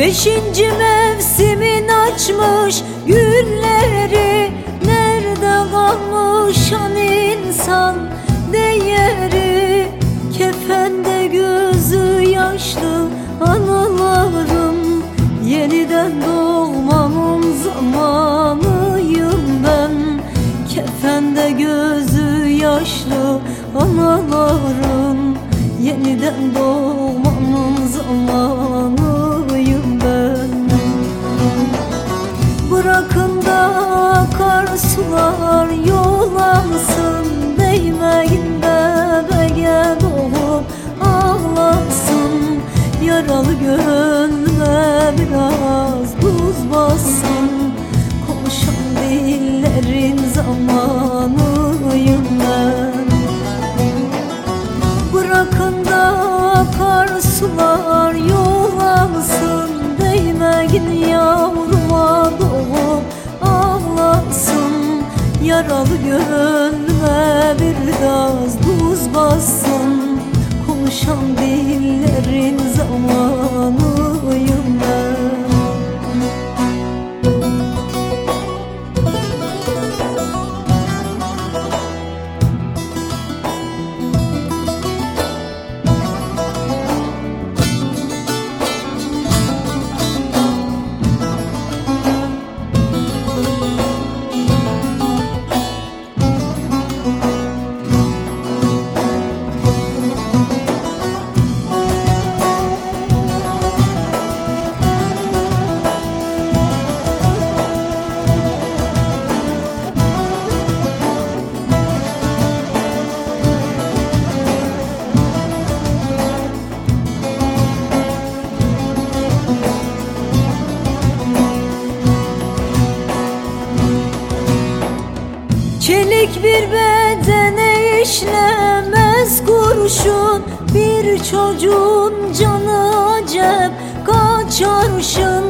Beşinci mevsimin açmış gülleri Nerede kalmış an insan değeri? Kefende gözü yaşlı anılarım Yeniden doğmamın zamanıyım ben. Kefende gözü yaşlı analarım Yeniden doğmamın zamanıyım akar sular yol alsın Değmeyin bebeğe doğup ağlasın Yaralı gönlüme biraz buz bassın. Konuşan dillerin zamanıyım ben. Bırakın da akar sular yol alsın Değmeyin yavruma Yaralı gönlüme biraz buz bassın. Konuşan dillerin Çelik bir bedene işlemez kurşun. Bir çocuğun canı acep kaçarşın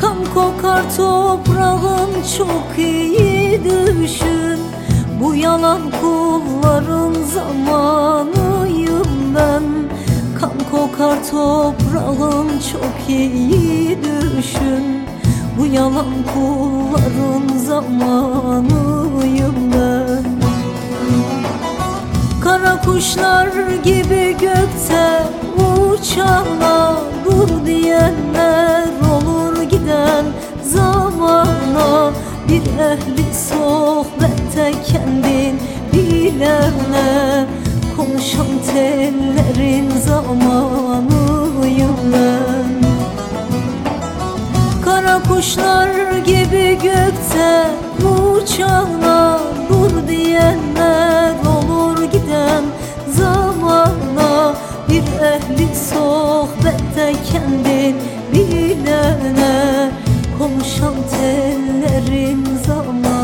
Kan kokar toprağın çok iyi düşün. Bu yalan kulların zamanıyım ben. Kan kokar toprağın çok iyi düşün. Bu yalan kulların zamanıyım kuşlar gibi gökte uçanlar Dur diyenler olur giden zamana. Bir ehli sohbette kendin bilene Konuşan tellerin zamanıyım ben Kara kuşlar gibi gökte uçanlar ellerin bilene Konuşan tellerin zaman